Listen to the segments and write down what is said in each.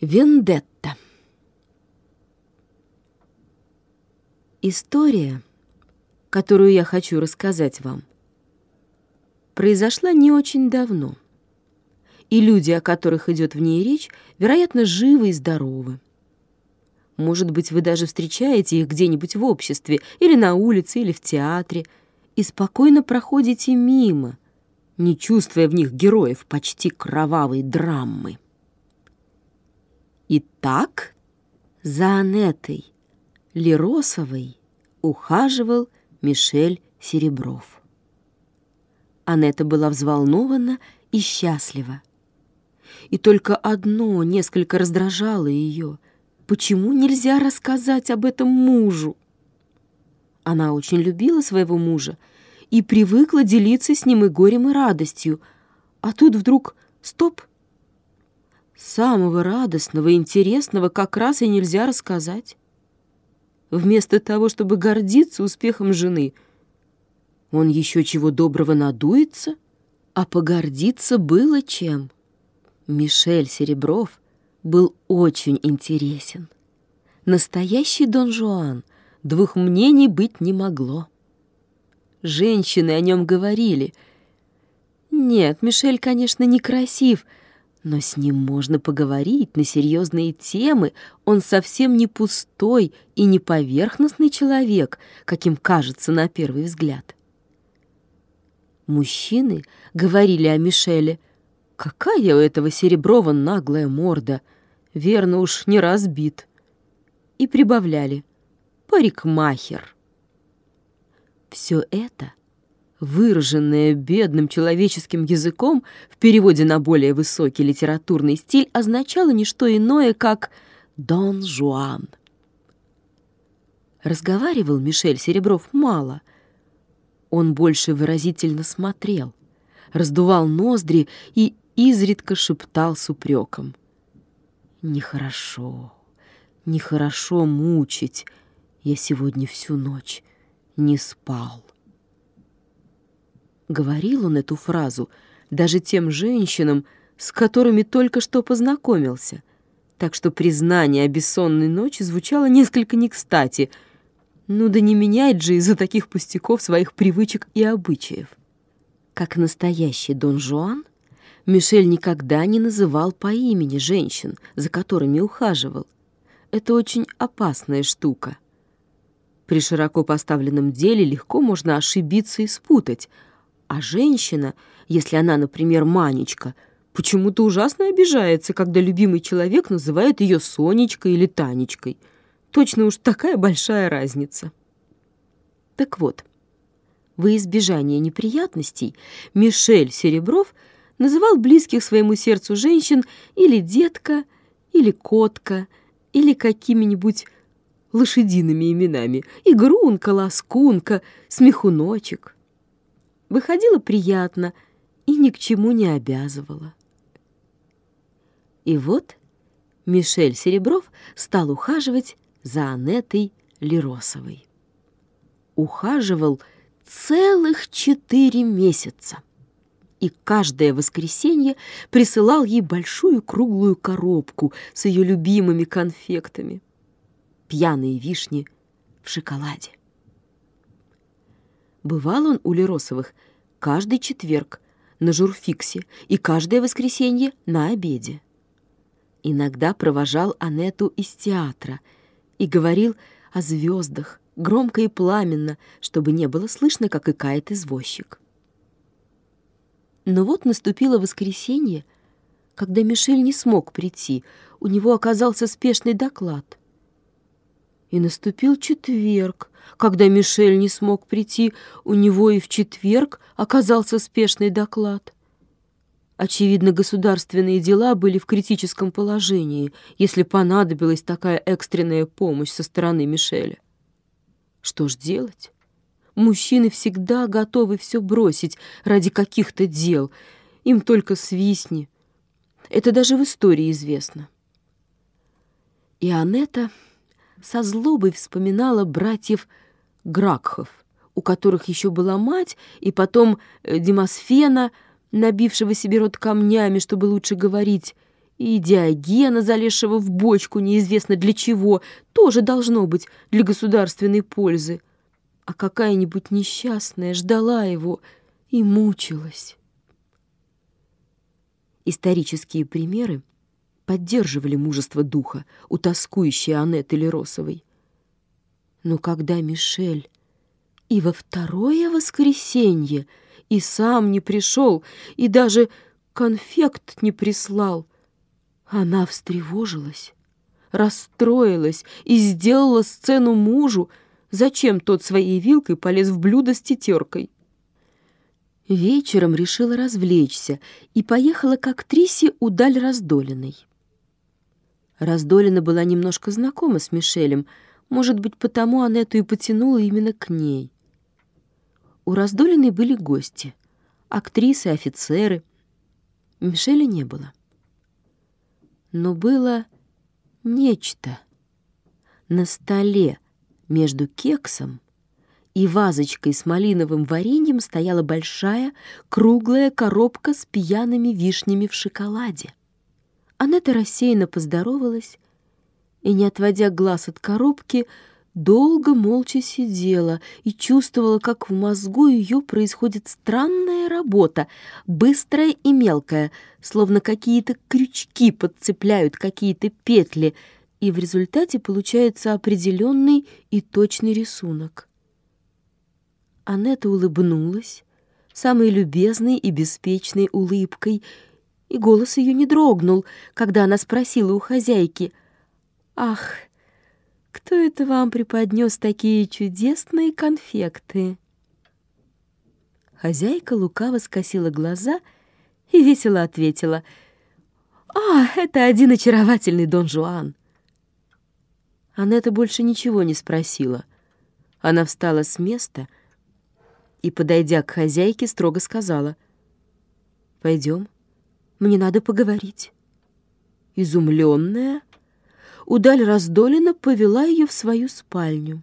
Вендетта. История, которую я хочу рассказать вам, произошла не очень давно, и люди, о которых идет в ней речь, вероятно, живы и здоровы. Может быть, вы даже встречаете их где-нибудь в обществе, или на улице, или в театре, и спокойно проходите мимо, не чувствуя в них героев почти кровавой драмы. Итак, за Анетой Леросовой ухаживал Мишель Серебров. Анетта была взволнована и счастлива. И только одно несколько раздражало ее. Почему нельзя рассказать об этом мужу? Она очень любила своего мужа и привыкла делиться с ним и горем, и радостью. А тут вдруг стоп, Самого радостного и интересного как раз и нельзя рассказать. Вместо того, чтобы гордиться успехом жены, он еще чего доброго надуется, а погордиться было чем. Мишель Серебров был очень интересен. Настоящий Дон Жуан, двух мнений быть не могло. Женщины о нем говорили. Нет, Мишель, конечно, некрасив, но с ним можно поговорить на серьезные темы. Он совсем не пустой и не поверхностный человек, каким кажется на первый взгляд. Мужчины говорили о Мишеле. Какая у этого Сереброва наглая морда! Верно уж, не разбит. И прибавляли. Парикмахер. Все это выраженное бедным человеческим языком в переводе на более высокий литературный стиль означало не что иное, как «Дон Жуан». Разговаривал Мишель Серебров мало. Он больше выразительно смотрел, раздувал ноздри и изредка шептал с упреком. «Нехорошо, нехорошо мучить. Я сегодня всю ночь не спал». Говорил он эту фразу даже тем женщинам, с которыми только что познакомился, так что признание о бессонной ночи звучало несколько не кстати. Ну да не меняет же из-за таких пустяков своих привычек и обычаев. Как настоящий Дон Жуан, Мишель никогда не называл по имени женщин, за которыми ухаживал. Это очень опасная штука. При широко поставленном деле легко можно ошибиться и спутать — а женщина, если она, например, Манечка, почему-то ужасно обижается, когда любимый человек называет ее Сонечкой или Танечкой. Точно уж такая большая разница. Так вот, во избежание неприятностей Мишель Серебров называл близких своему сердцу женщин или детка, или котка, или какими-нибудь лошадиными именами. Игрунка, ласкунка, смехуночек выходило приятно и ни к чему не обязывало. И вот Мишель Серебров стал ухаживать за Анетой Леросовой. Ухаживал целых четыре месяца и каждое воскресенье присылал ей большую круглую коробку с ее любимыми конфектами. Пьяные вишни в шоколаде. Бывал он у Леросовых каждый четверг на журфиксе и каждое воскресенье на обеде. Иногда провожал Анету из театра и говорил о звездах, громко и пламенно, чтобы не было слышно, как икает извозчик. Но вот наступило воскресенье, когда Мишель не смог прийти, у него оказался спешный доклад. И наступил четверг, когда Мишель не смог прийти, у него и в четверг оказался спешный доклад. Очевидно, государственные дела были в критическом положении, если понадобилась такая экстренная помощь со стороны Мишеля. Что ж делать? Мужчины всегда готовы все бросить ради каких-то дел. Им только свистни. Это даже в истории известно. И Анетта со злобой вспоминала братьев Гракхов, у которых еще была мать, и потом э, Демосфена, набившего себе рот камнями, чтобы лучше говорить, И Диогена, залезшего в бочку неизвестно для чего, тоже должно быть для государственной пользы. А какая-нибудь несчастная ждала его и мучилась. Исторические примеры поддерживали мужество духа у тоскующей Аннеты Леросовой. Но когда Мишель и во второе воскресенье и сам не пришел, и даже конфект не прислал, она встревожилась, расстроилась и сделала сцену мужу, зачем тот своей вилкой полез в блюдо с тетеркой. Вечером решила развлечься и поехала к актрисе удаль Раздолиной. Раздолина была немножко знакома с Мишелем, может быть, потому Анетту и потянула именно к ней. У Раздолиной были гости, актрисы, офицеры. Мишеля не было. Но было нечто на столе между кексом и вазочкой с малиновым вареньем стояла большая круглая коробка с пьяными вишнями в шоколаде. Анетта рассеянно поздоровалась и, не отводя глаз от коробки, долго молча сидела и чувствовала, как в мозгу ее происходит странная работа, быстрая и мелкая, словно какие-то крючки подцепляют какие-то петли, и в результате получается определенный и точный рисунок. Анетта улыбнулась самой любезной и беспечной улыбкой, и голос ее не дрогнул, когда она спросила у хозяйки, «Ах, кто это вам преподнес такие чудесные конфекты?» Хозяйка лукаво скосила глаза и весело ответила, «А, это один очаровательный Дон Жуан». Анетта больше ничего не спросила. Она встала с места — и, подойдя к хозяйке, строго сказала. «Пойдем, мне надо поговорить». Изумленная, Удаль Раздолина повела ее в свою спальню.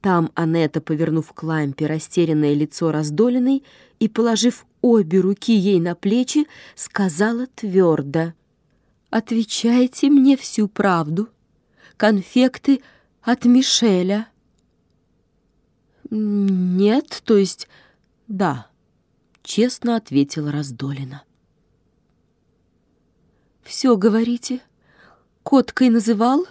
Там Анетта, повернув к лампе растерянное лицо Раздолиной и, положив обе руки ей на плечи, сказала твердо. «Отвечайте мне всю правду. Конфекты от Мишеля». «Нет, то есть да», — честно ответила Раздолина. «Все говорите? Коткой называл?»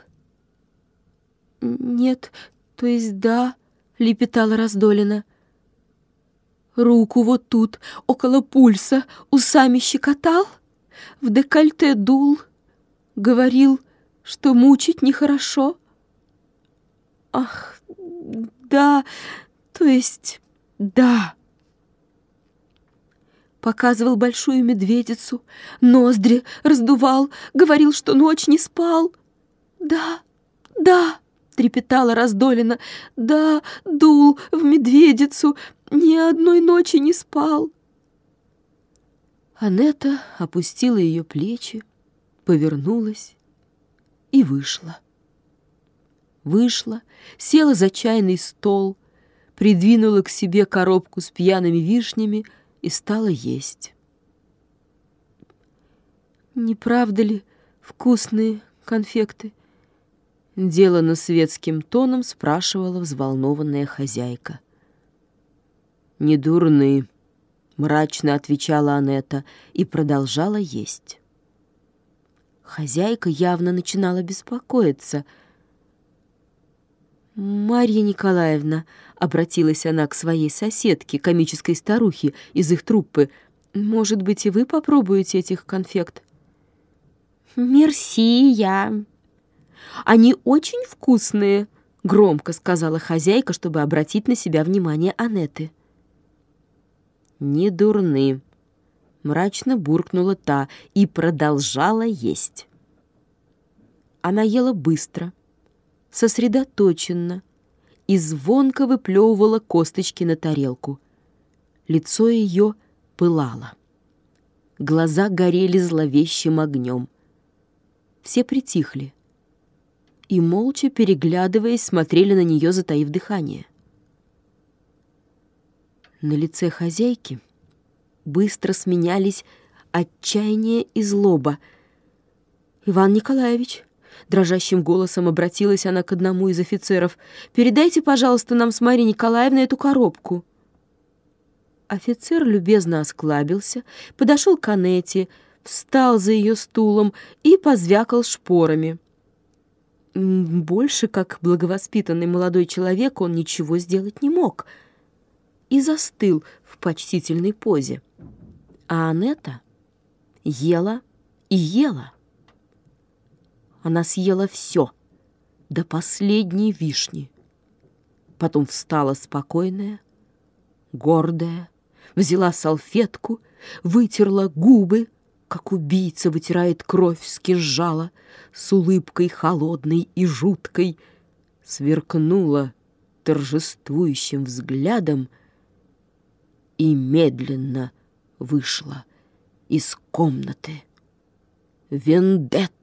«Нет, то есть да», — лепетала Раздолина. «Руку вот тут, около пульса, усами щекотал, в декольте дул, говорил, что мучить нехорошо». «Ах, да, то есть, да. Показывал большую медведицу, ноздри раздувал, говорил, что ночь не спал. Да, да, трепетала раздолина. Да, дул в медведицу, ни одной ночи не спал. Анетта опустила ее плечи, повернулась и вышла. Вышла, села за чайный стол, придвинула к себе коробку с пьяными вишнями и стала есть. «Не правда ли вкусные конфекты?» Делано светским тоном спрашивала взволнованная хозяйка. «Не дурны», — мрачно отвечала Анетта и продолжала есть. Хозяйка явно начинала беспокоиться — «Марья Николаевна», — обратилась она к своей соседке, комической старухе из их труппы, «может быть, и вы попробуете этих конфект?» «Мерси, я». «Они очень вкусные», — громко сказала хозяйка, чтобы обратить на себя внимание Анеты. «Не дурны», — мрачно буркнула та и продолжала есть. Она ела быстро — сосредоточенно и звонко выплевывала косточки на тарелку. Лицо ее пылало. Глаза горели зловещим огнем. Все притихли и, молча переглядываясь, смотрели на нее, затаив дыхание. На лице хозяйки быстро сменялись отчаяние и злоба. «Иван Николаевич», — дрожащим голосом обратилась она к одному из офицеров, «передайте, пожалуйста, нам с Марией Николаевной эту коробку». Офицер любезно осклабился, подошел к Анете, встал за ее стулом и позвякал шпорами. Больше, как благовоспитанный молодой человек, он ничего сделать не мог и застыл в почтительной позе. А Анетта ела и ела. Она съела все, до последней вишни. Потом встала спокойная, гордая, взяла салфетку, вытерла губы, как убийца вытирает кровь с кинжала, с улыбкой холодной и жуткой, сверкнула торжествующим взглядом и медленно вышла из комнаты. Вендетта!